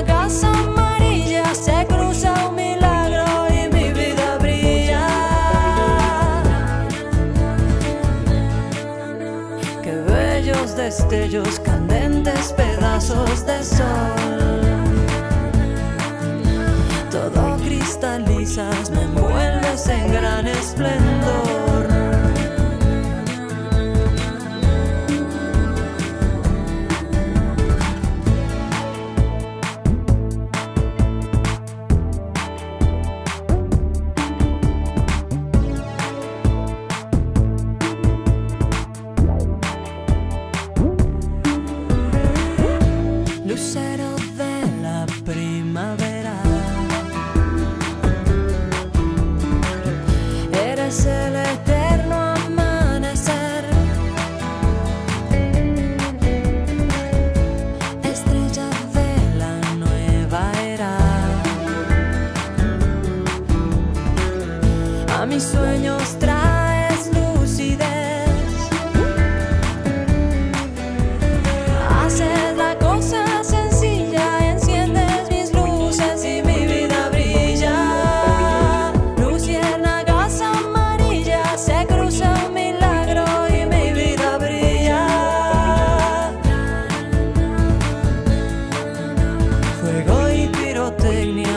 La casa amarilla se cruza un milagro y mi vida brilla. Qué bellos destellos candentes pedazos de sol, todo cristalizas, me envuelves en gran esplendor.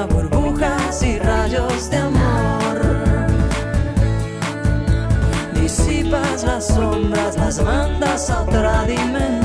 Burbujas y rayos de amor. Disipas las sombras, las mandas a otra dimensión.